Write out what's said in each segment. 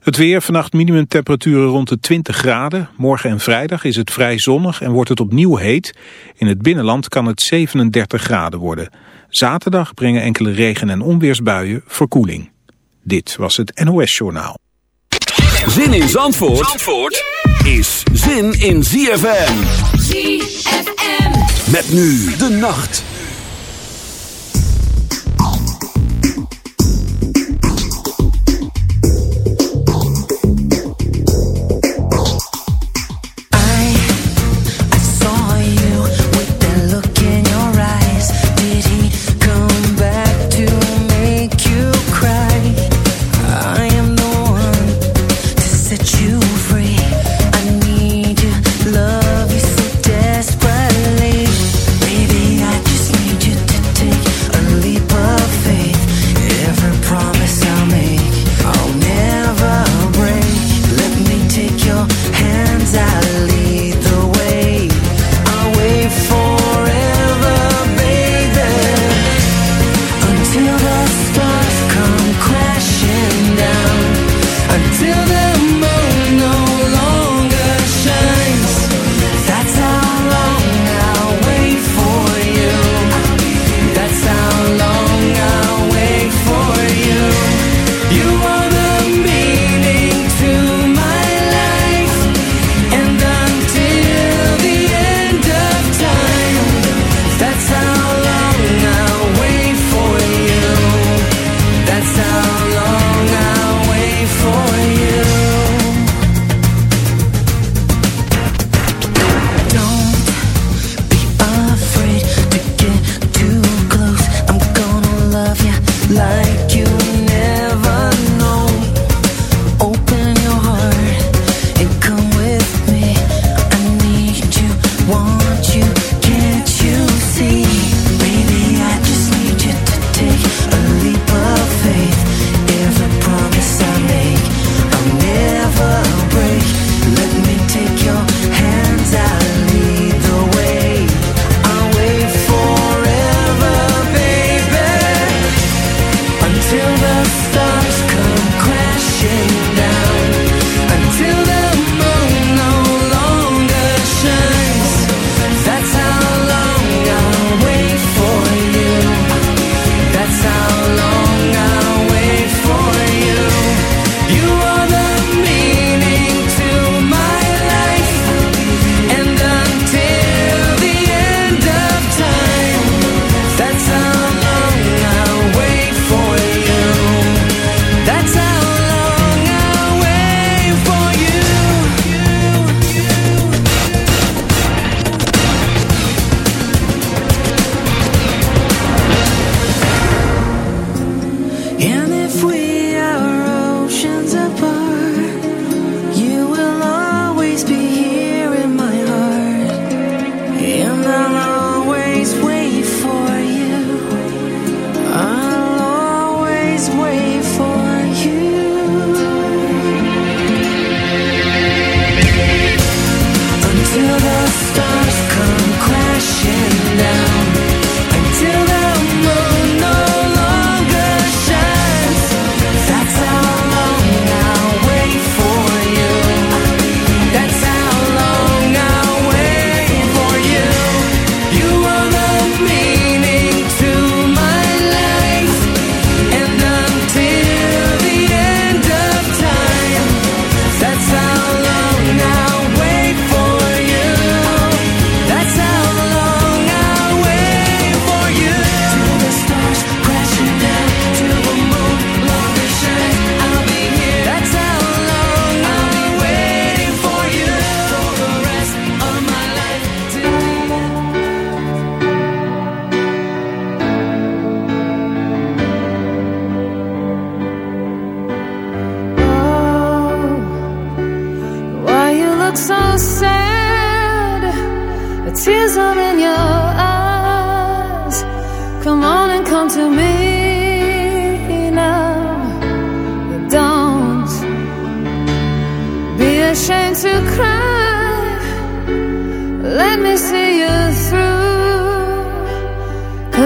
Het weer, vannacht minimumtemperaturen rond de 20 graden. Morgen en vrijdag is het vrij zonnig en wordt het opnieuw heet. In het binnenland kan het 37 graden worden. Zaterdag brengen enkele regen- en onweersbuien verkoeling. Dit was het NOS Journaal. Zin in Zandvoort, Zandvoort is zin in ZFM. ZFM. Met nu de nacht.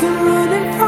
like I'm running from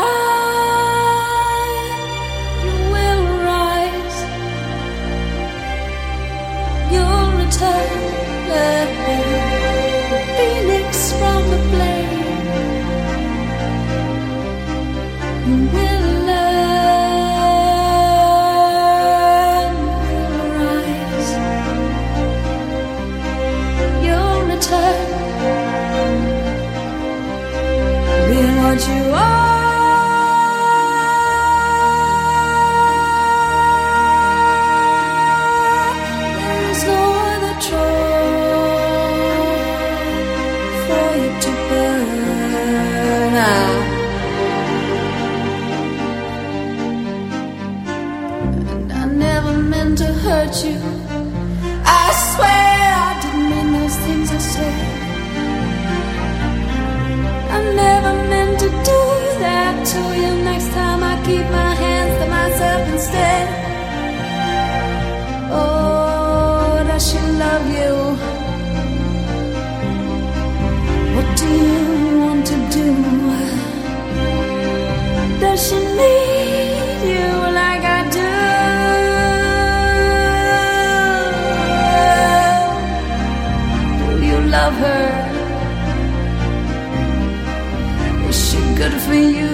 Is she good for you?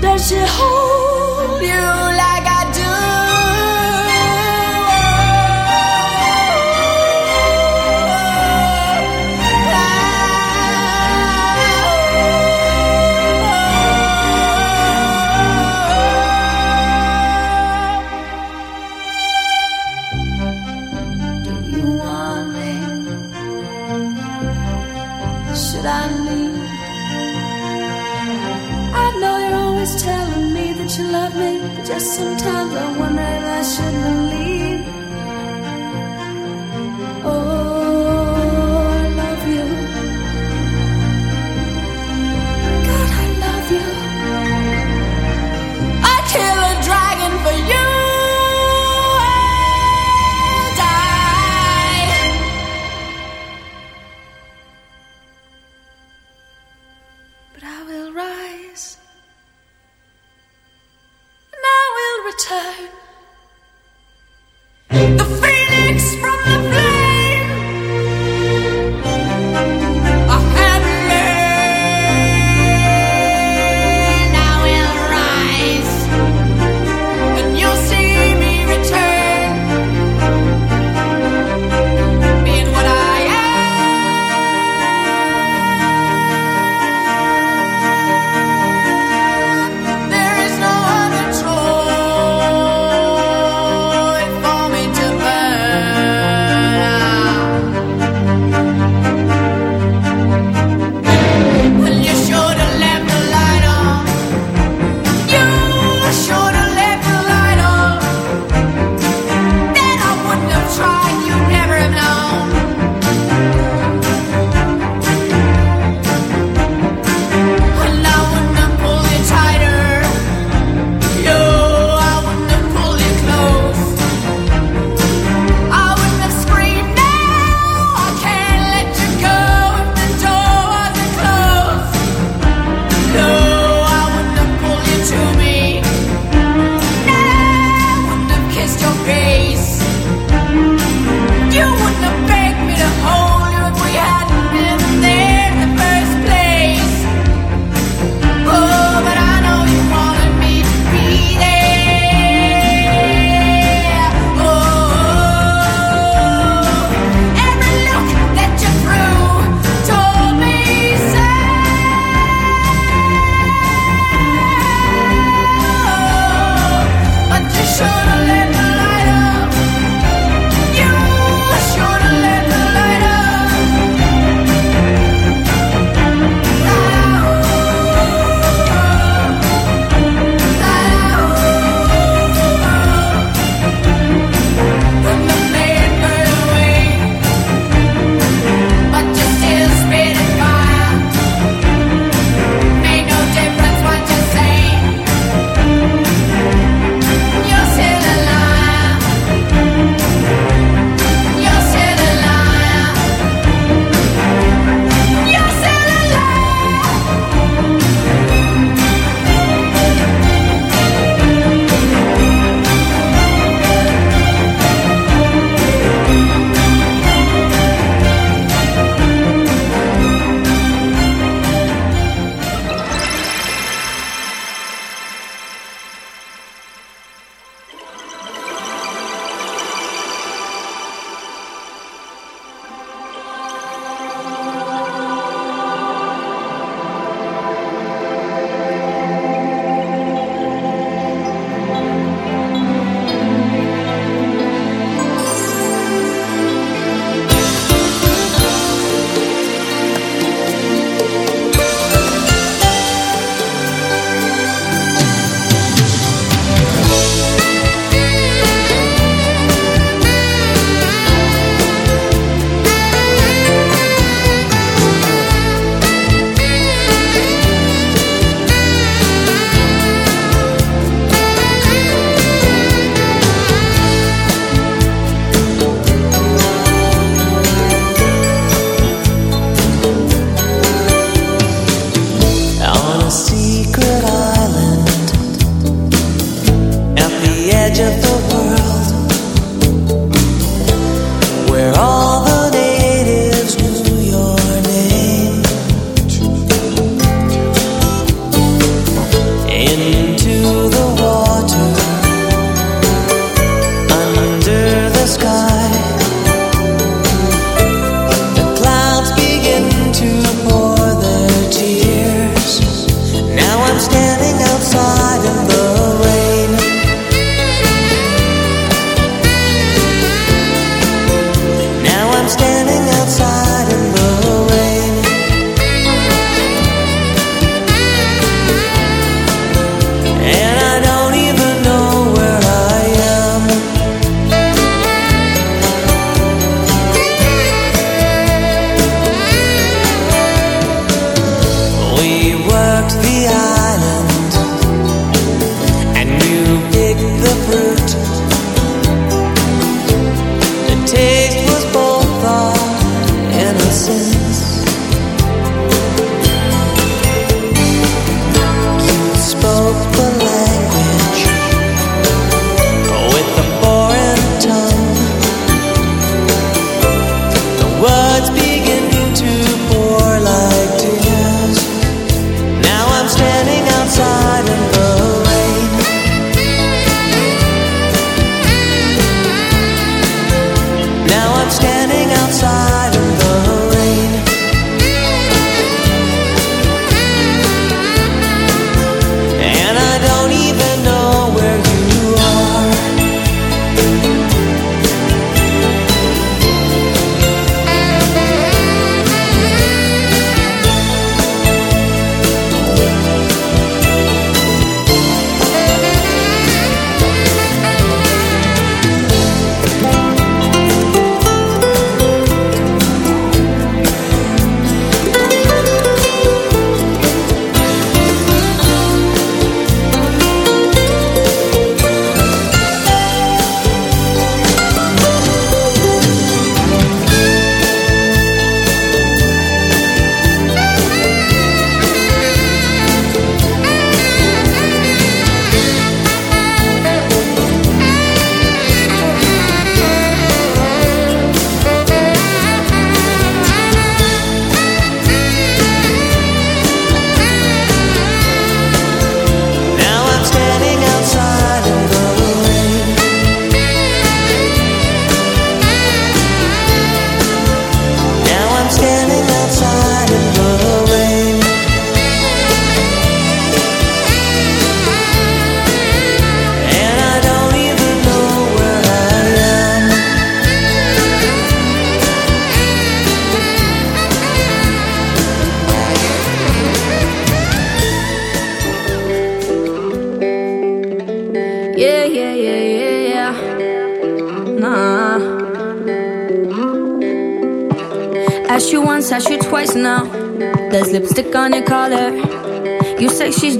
Does she hold you like? sometimes I wonder if I should remember.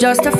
Just a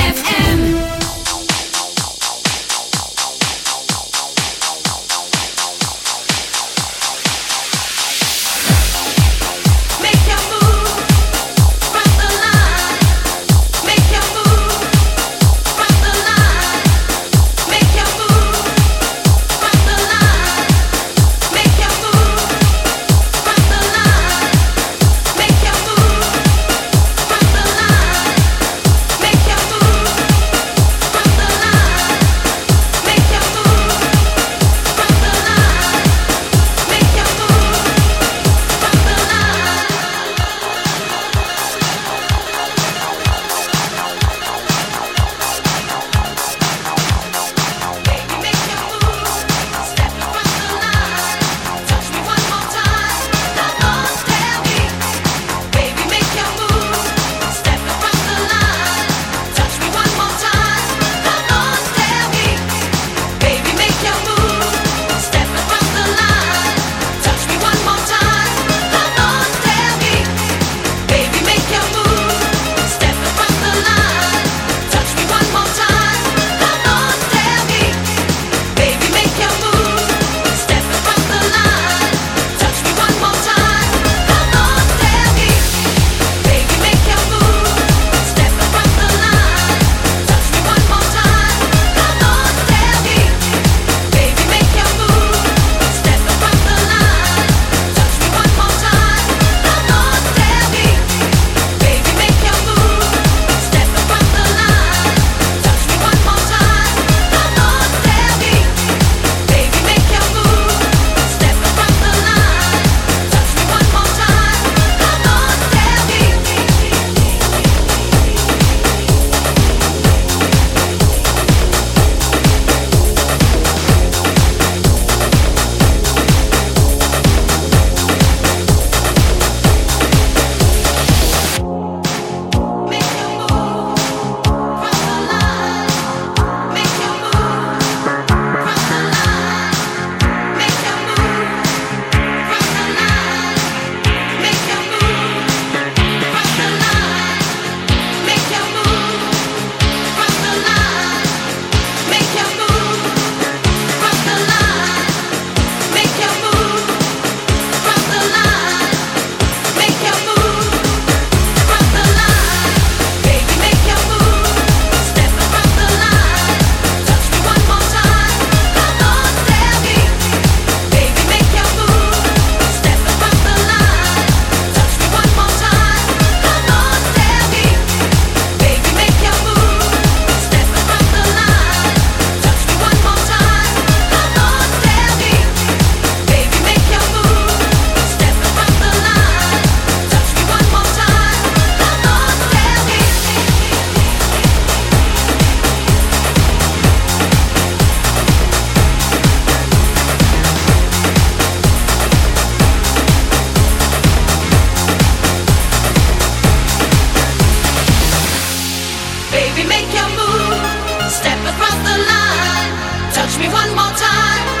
me make your move. Step across the line. Touch me one more time.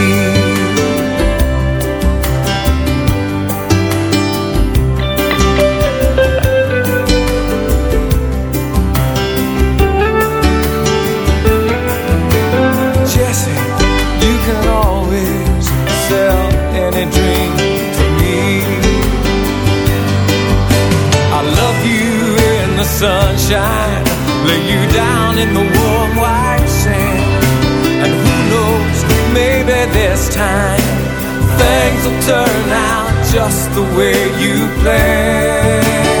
Always sell any dream to me. I love you in the sunshine, lay you down in the warm white sand. And who knows, maybe this time things will turn out just the way you planned.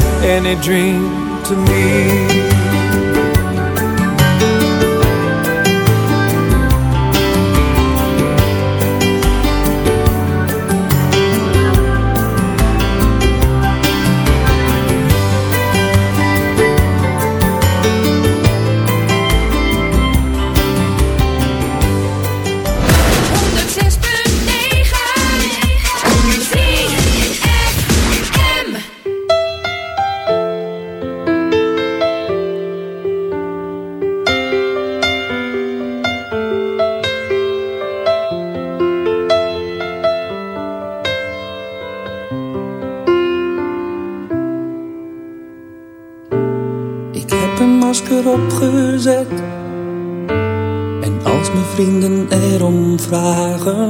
any dream to me.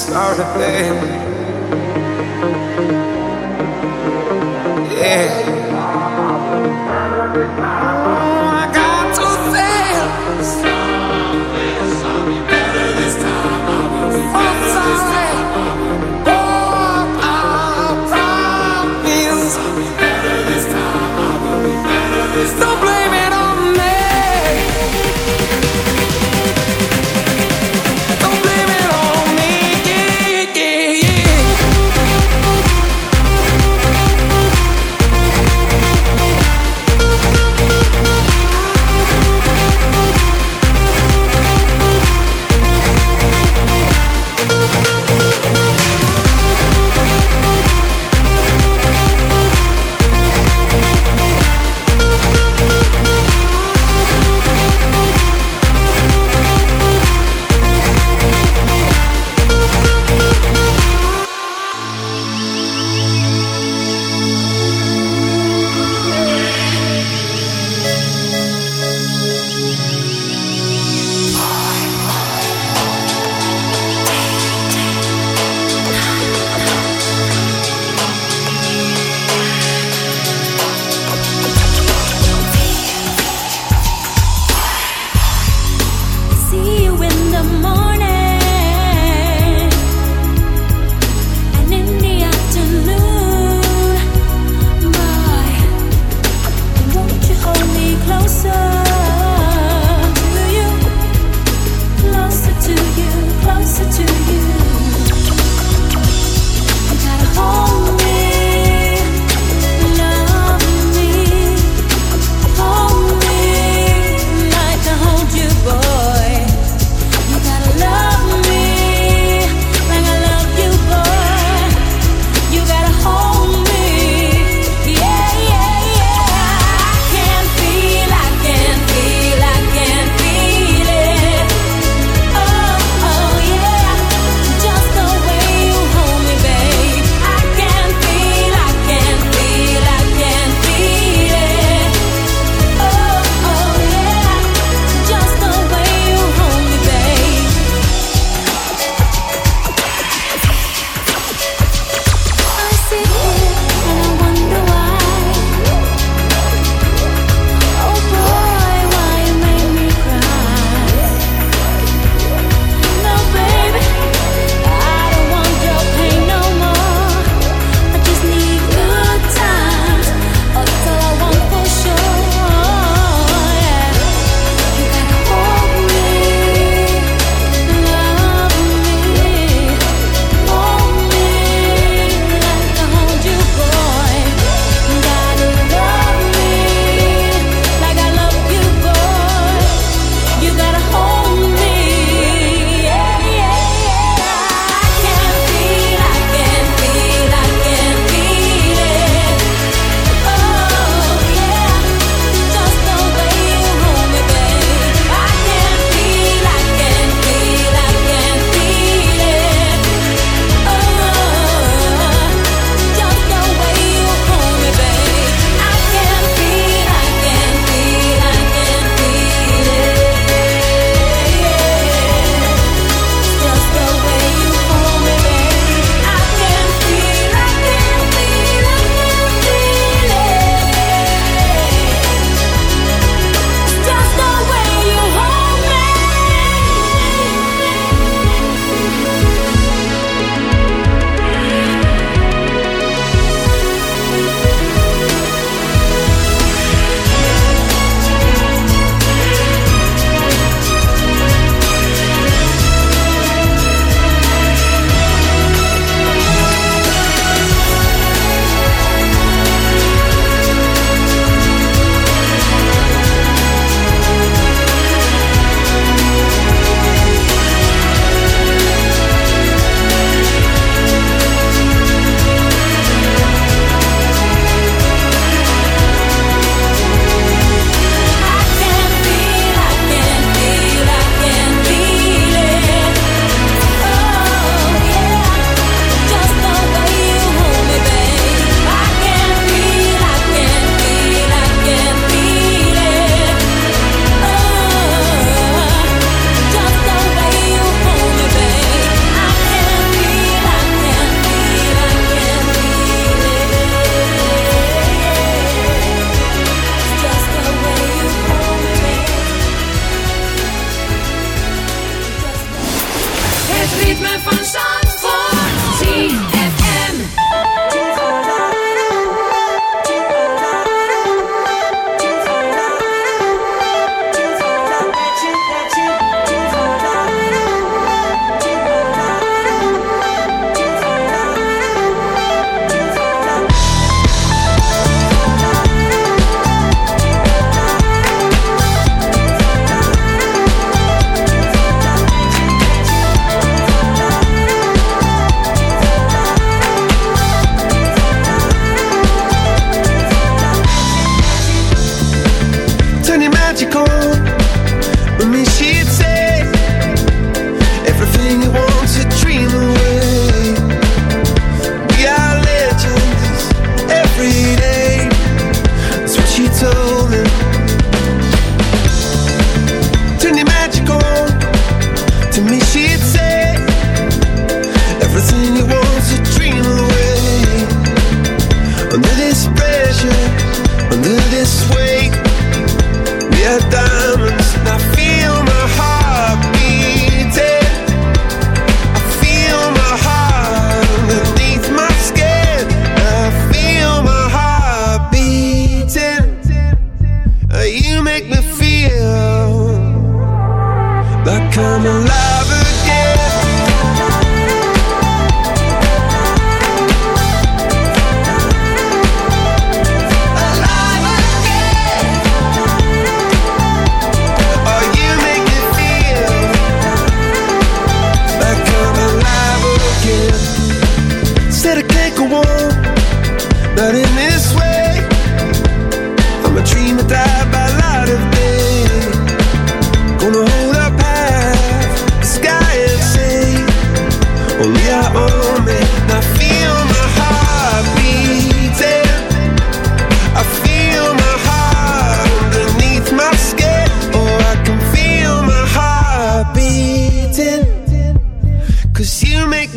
started then.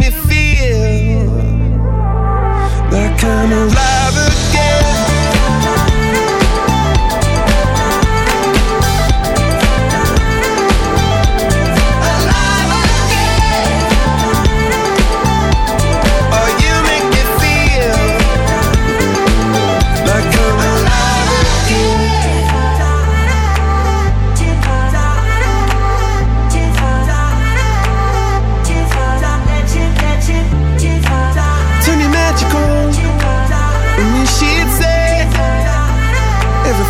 me feel like I'm alive again.